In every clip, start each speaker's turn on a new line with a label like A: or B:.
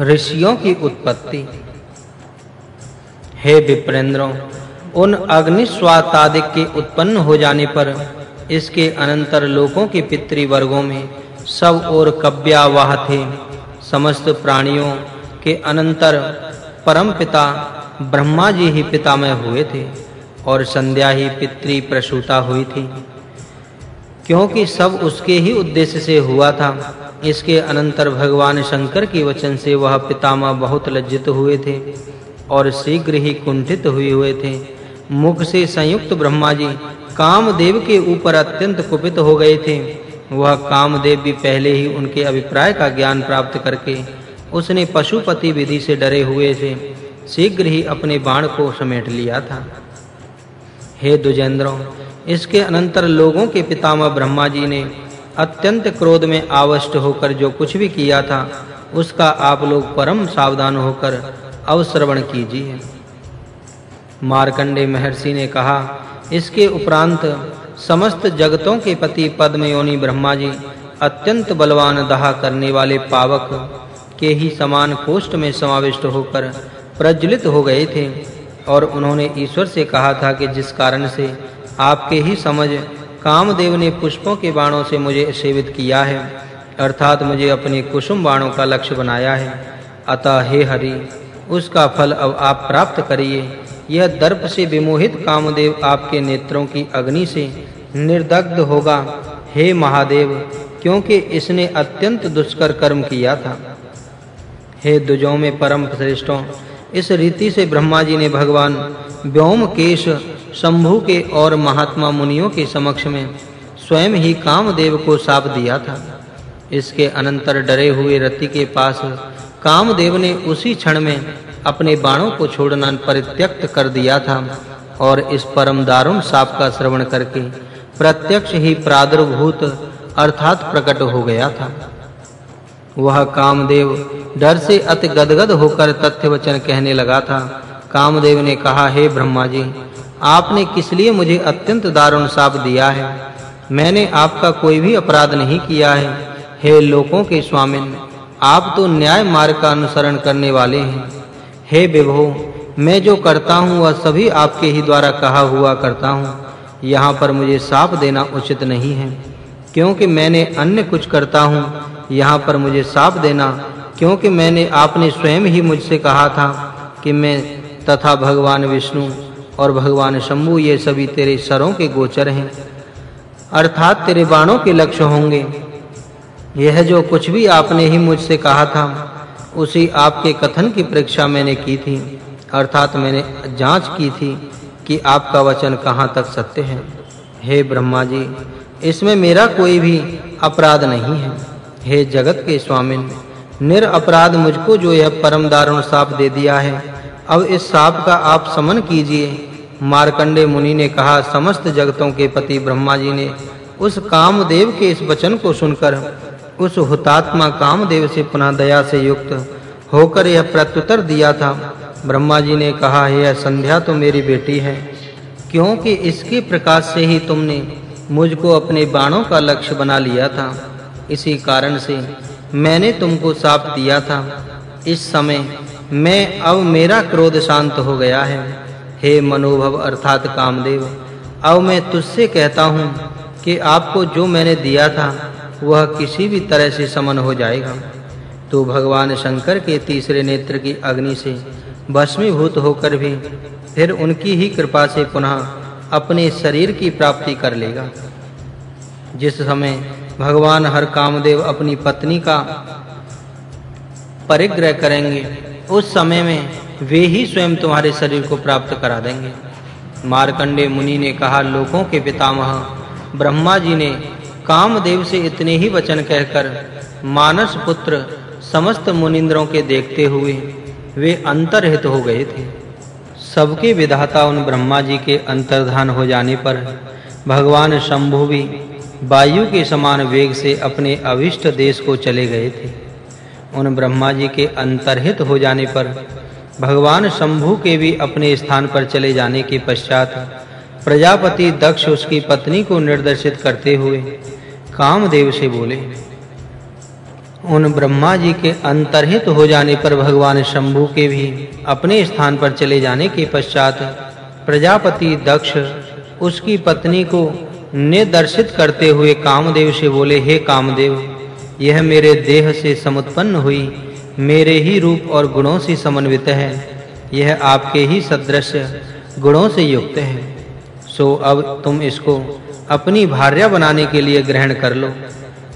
A: ऋषियों की उत्पत्ति। हे विप्रेंद्रों, उन अग्निस्वातादिक के उत्पन्न हो जाने पर इसके अनंतर लोकों के पितृ वर्गों में सब और कव्यावाह थे। समस्त प्राणियों के अनंतर परम पिता ब्रह्मा जी ही पितामह हुए थे और संध्या ही पितृ प्रसूता हुई थी। क्योंकि सब उसके ही उद्देश्य से हुआ था इसके अनंतर भगवान शंकर के वचन से वह पितामह बहुत लज्जित हुए थे और शीघ्र ही कुंठित हुए हुए थे। मुख से संयुक्त ब्रह्मा जी कामदेव के ऊपर अत्यंत कुपित हो गए थे। वह कामदेव भी पहले ही उनके अभिप्राय का ज्ञान प्राप्त करके उसने पशुपति विधि से डरे हुए थे। शीघ्र ही अपने बाण को समेट लिया था। हे दुजेंद्रों, इसके अनंतर लोगों के पितामह ब्रह्मा जी ने अत्यंत क्रोध में आवष्ट होकर जो कुछ भी किया था, उसका आप लोग परम सावधान होकर अवश्रवण कीजिए। मार्कंडे महर्षि ने कहा, इसके उपरांत समस्त जगतों के पति पद्मयोनि ब्रह्मा जी अत्यंत बलवान दहा करने वाले पावक के ही समान कोष्ठ में समाविष्ट होकर प्रज्वलित हो गए थे और उन्होंने ईश्वर से कहा था कि जिस कारण से आपके ही समझ कामदेव ने पुष्पों के बाणों से मुझे सेवित किया है, अर्थात मुझे अपने कुसुम बाणों का लक्ष्य बनाया है। अतः हे हरि, उसका फल अब आप प्राप्त करिए। यह दर्प से विमोहित कामदेव आपके नेत्रों की अग्नि से निर्दग्ध होगा। हे महादेव, क्योंकि इसने अत्यंत दुष्कर कर्म किया था। हे दुजों में परम श्रेष्ठों, इस रीति से ब्रह्मा जी ने भगवान व्योमकेश शंभु के और महात्मा मुनियों के समक्ष में स्वयं ही कामदेव को साप दिया था। इसके अनंतर डरे हुए रति के पास कामदेव ने उसी क्षण में अपने बाणों को छोड़ना परित्यक्त कर दिया था और इस परम दारुण शाप का श्रवण करके प्रत्यक्ष ही प्रादुर्भूत अर्थात प्रकट हो गया था। वह कामदेव डर से अति गदगद होकर तथ्य वचन कहने लगा था। कामदेव ने कहा, हे ब्रह्मा जी आपने किस लिए मुझे अत्यंत दारुण शाप दिया है? मैंने आपका कोई भी अपराध नहीं किया है। हे लोकों के स्वामिन, आप तो न्याय मार्ग का अनुसरण करने वाले हैं। हे विभो, मैं जो करता हूँ, वह सभी आपके ही द्वारा कहा हुआ करता हूँ। यहाँ पर मुझे साप देना उचित नहीं है, क्योंकि मैंने अन्य कुछ करता हूँ। यहाँ पर मुझे साप देना, क्योंकि मैंने आपने स्वयं ही मुझसे कहा था कि मैं तथा भगवान विष्णु और भगवान शंभु, ये सभी तेरे सरों के गोचर हैं। अर्थात तेरे बाणों के लक्ष्य होंगे। यह जो कुछ भी आपने ही मुझसे कहा था, उसी आपके कथन की परीक्षा मैंने की थी। अर्थात मैंने जाँच की थी कि आपका वचन कहाँ तक सत्य है। हे ब्रह्मा जी, इसमें मेरा कोई भी अपराध नहीं है। हे जगत के स्वामिन निर अपराध मुझको जो यह परम दारुण शाप दे दिया है अब इस शाप का आप समन कीजिए। मार्कंडे मुनि ने कहा, समस्त जगतों के पति ब्रह्मा जी ने उस कामदेव के इस वचन को सुनकर, उस हुतात्मा कामदेव से पुनः दया से युक्त होकर यह प्रत्युत्तर दिया था। ब्रह्मा जी ने कहा, यह संध्या तो मेरी बेटी है। क्योंकि इसके प्रकाश से ही तुमने मुझको अपने बाणों का लक्ष्य बना लिया था। इसी कारण से मैंने तुमको साप दिया था। इस समय मैं अब मेरा क्रोध शांत हो गया है। हे मनोभव अर्थात कामदेव, अब मैं तुझसे कहता हूँ कि आपको जो मैंने दिया था, वह किसी भी तरह से समन हो जाएगा। तो भगवान शंकर के तीसरे नेत्र की अग्नि से भस्मीभूत होकर भी फिर उनकी ही कृपा से पुनः अपने शरीर की प्राप्ति कर लेगा। जिस समय भगवान हर कामदेव अपनी पत्नी का परिग्रह करेंगे। उस समय में वे ही स्वयं तुम्हारे शरीर को प्राप्त करा देंगे। मार्कंडे मुनि ने कहा लोकों के पितामह, ब्रह्मा जी ने कामदेव से इतने ही वचन कहकर मानस पुत्र समस्त मुनिंद्रों के देखते हुए वे अंतर्हित हो गए थे। सबके विधाता उन ब्रह्मा जी के अंतर्धान हो जाने पर भगवान शंभु भी वायु के समान वेग से अपने अविष्ट देश को चले गए थे। उन ब्रह्मा जी के अंतर्हित हो जाने पर भगवान शंभु के भी अपने स्थान पर चले जाने के पश्चात प्रजापति दक्ष उसकी पत्नी को निर्देशित करते हुए कामदेव से बोले, उन ब्रह्मा जी के अंतर्हित हो जाने पर भगवान शंभु के भी अपने स्थान पर चले जाने के पश्चात प्रजापति दक्ष उसकी पत्नी को निर्दर्शित करते हुए कामदेव से बोले, हे कामदेव यह मेरे देह से समुत्पन्न हुई, मेरे ही रूप और गुणों से समन्वित है। यह आपके ही सदृश गुणों से युक्त है। सो अब तुम इसको अपनी भार्या बनाने के लिए ग्रहण कर लो।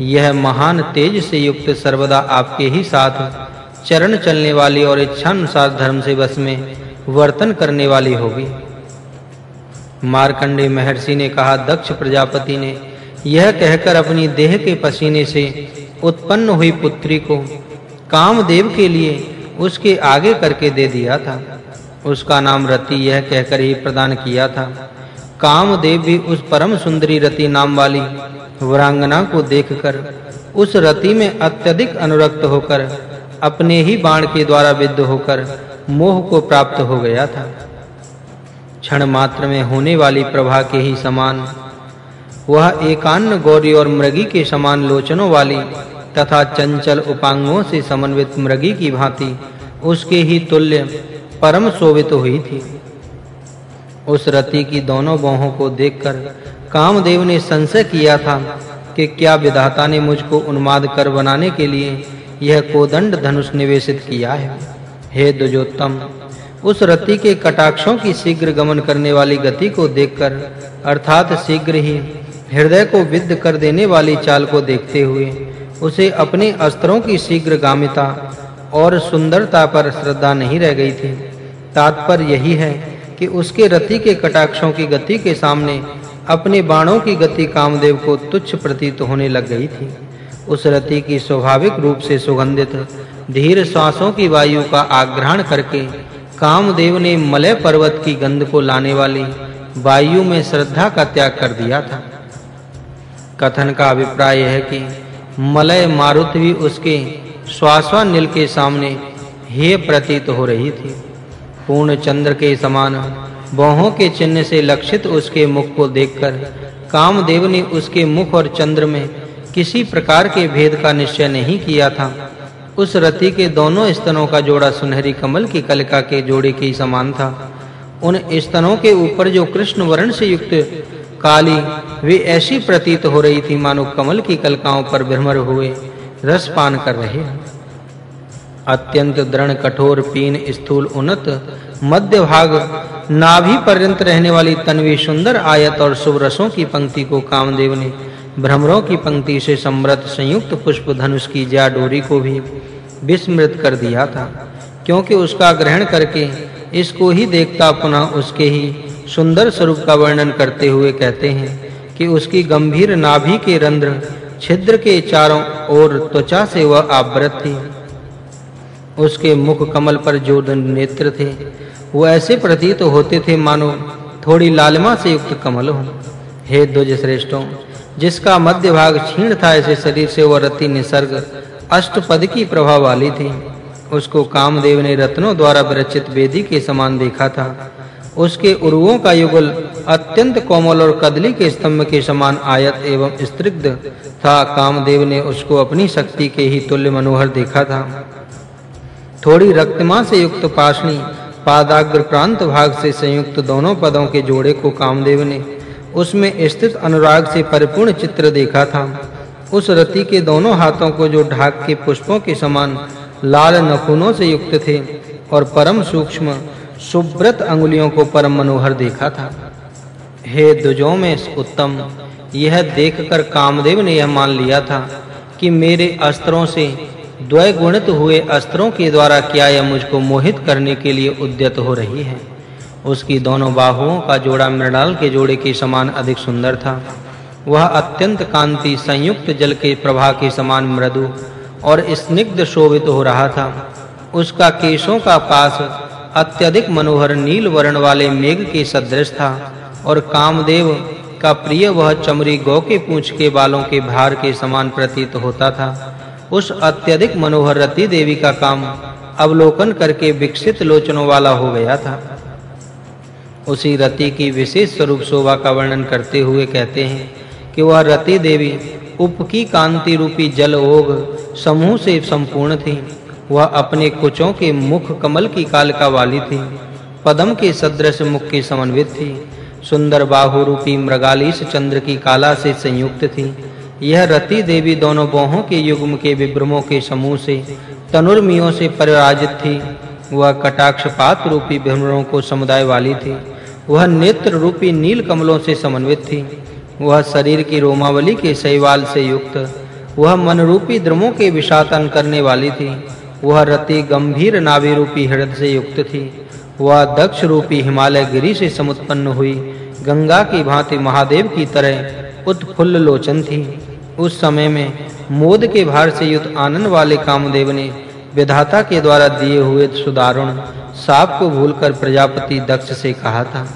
A: यह महान तेज से युक्त सर्वदा आपके ही साथ चरण चलने वाली और इच्छा अनुसार धर्म से बस में वर्तन करने वाली होगी। मार्कंडे महर्षि ने कहा, दक्ष प्रजापति ने यह कहकर अपनी देह के पसीने से उत्पन्न हुई पुत्री को कामदेव के लिए उसके आगे करके दे दिया था। उसका नाम रति यह कहकर ही प्रदान किया था। कामदेव भी उस परम सुंदरी रति नाम वाली वरांगना को देखकर उस रति में अत्यधिक अनुरक्त होकर अपने ही बाण के द्वारा विद्ध होकर मोह को प्राप्त हो गया था। क्षण मात्र में होने वाली प्रभा के ही समान, वह एकान्न गौरी और मृगी के समान लोचनों वाली तथा चंचल उपांगों से समन्वित मृगी की भांति उसके ही तुल्य परम शोभित हुई थी। उस रति की दोनों बाहों को देखकर कामदेव ने संशय किया था कि क्या विधाता ने मुझको उन्माद कर बनाने के लिए यह कोदंड धनुष निवेशित किया है। हे दुजोत्तम, उस रति के कटाक्षों की शीघ्र गमन करने वाली गति को देखकर, अर्थात शीघ्र ही हृदय को विद्ध कर देने वाली चाल को देखते हुए उसे अपने अस्त्रों की शीघ्र गामिता और सुंदरता पर श्रद्धा नहीं रह गई थी। तात्पर्य यही है कि उसके रति के कटाक्षों की गति के सामने अपने बाणों की गति कामदेव को तुच्छ प्रतीत होने लग गई थी। उस रति की स्वाभाविक रूप से सुगंधित, धीर श्वासों की वायु का आग्रहण करके कामदेव ने मलय पर्वत की गंध को लाने वाली वायु में श्रद्धा का त्याग कर दिया था। कथन का अभिप्राय है कि मलय मारुत भी उसके श्वासवानिल के सामने हे प्रतीत हो रही थी। पूर्ण चंद्र के समान बाहों के चिन्ह से लक्षित उसके मुख को देखकर कामदेव ने उसके मुख और चंद्र में किसी प्रकार के भेद का निश्चय नहीं किया था। उस रति के दोनों स्तनों का जोड़ा सुनहरी कमल की कलिका के जोड़े के समान था। उन स्तनों के ऊपर जो कृष्ण वर्ण से युक्त काली। वे ऐसी प्रतीत हो रही थी मानो कमल की कलकाओं पर भ्रमर हुए, रस पान कर रहे अत्यंत दृढ़, कठोर, पीन, स्थूल, उन्नत, मध्य भाग, नाभि पर्यंत रहने वाली तन्वी सुंदर आयत और शुभ रसों की पंक्ति को कामदेव ने, भ्रमरों की पंक्ति से समृत संयुक्त पुष्प धनुष की जा डोरी को भी विस्मृत कर दिया था, क्योंकि उसका ग्रहण करके इसको ही देखता पुनः उसके ही सुंदर स्वरूप का वर्णन करते हुए कहते हैं कि उसकी गंभीर नाभि के रंध्र छिद्र के चारों ओर त्वचा से वह आवृत थी। उसके मुख कमल पर जो नेत्र थे, वो ऐसे प्रतीत होते थे, मानो थोड़ी लालिमा से युक्त कमल हो। हे द्वज श्रेष्ठों जिसका मध्य भाग क्षीण था ऐसे शरीर से वह रति निसर्ग अष्टपद की प्रभाव वाली थी। उसको कामदेव ने रत्नों द्वारा विरचित वेदी के समान देखा था। उसके उर्वों का युगल अत्यंत कोमल और कदली के स्तंभ के समान आयत एवं स्त्रिग्ध था। कामदेव ने उसको अपनी शक्ति के ही तुल्य मनोहर देखा था। थोड़ी रक्तमा से युक्त पाशनी पादाग्र प्रांत भाग से संयुक्त दोनों पदों के जोड़े को कामदेव ने उसमें स्थित अनुराग से परिपूर्ण चित्र देखा था। उस रति के दोनों हाथों को जो ढाक के पुष्पों के समान लाल नखूनों से युक्त थे और परम सूक्ष्म सुब्रत अंगुलियों को परम मनोहर देखा था। हे दुजों में उत्तम, यह देखकर कामदेव ने यह मान लिया था कि मेरे अस्त्रों से द्वय गुणित हुए अस्त्रों के द्वारा क्या यह मुझको मोहित करने के लिए उद्यत हो रही है? उसकी दोनों बाहुओं का जोड़ा मृणाल के जोड़े के समान अधिक सुंदर था। वह अत्यंत कांति संयुक्त जल के प्रवाह के समान मृदु और स्निग्ध शोभित हो रहा था। उसका केशों का पास अत्यधिक मनोहर नील वर्ण वाले मेघ के सदृश था और कामदेव का प्रिय वह चमरी गौ के पूंछ के बालों के भार के समान प्रतीत होता था। उस अत्यधिक मनोहर रति देवी का काम अवलोकन करके विकसित लोचनों वाला हो गया था। उसी रति की विशेष स्वरूप शोभा का वर्णन करते हुए कहते हैं कि वह रति देवी उप की कांति रूपी जल ओग समूह से संपूर्ण थी। वह अपने कुचों के मुख कमल की कालिका वाली थी, पदम के सदृश मुख के समन्वित थी, सुंदर बाहु रूपी मृगालीस चंद्र की काला से संयुक्त थी। यह रति देवी दोनों बाहों के युग्म के विभ्रमों के समूह से, तनुर्मियों से परिराजित थी। वह कटाक्षपात रूपी भ्रमरों को समुदाय वाली थी। वह नेत्र रूपी नील कमलों से समन्वित थी। वह शरीर की रोमावली के शैवाल से युक्त, वह मन रूपी द्रमों के विषातन करने वाली थी। वह रति गंभीर नाभि रूपी हृदय से युक्त थी। वह दक्ष रूपी हिमालय गिरी से समुत्पन्न हुई। गंगा की भांति महादेव की तरह उत्फुल्ल लोचन थी। उस समय में मोद के भार से युक्त आनंद वाले कामदेव ने विधाता के द्वारा दिए हुए सुदारुण साप को भूलकर प्रजापति दक्ष से कहा था।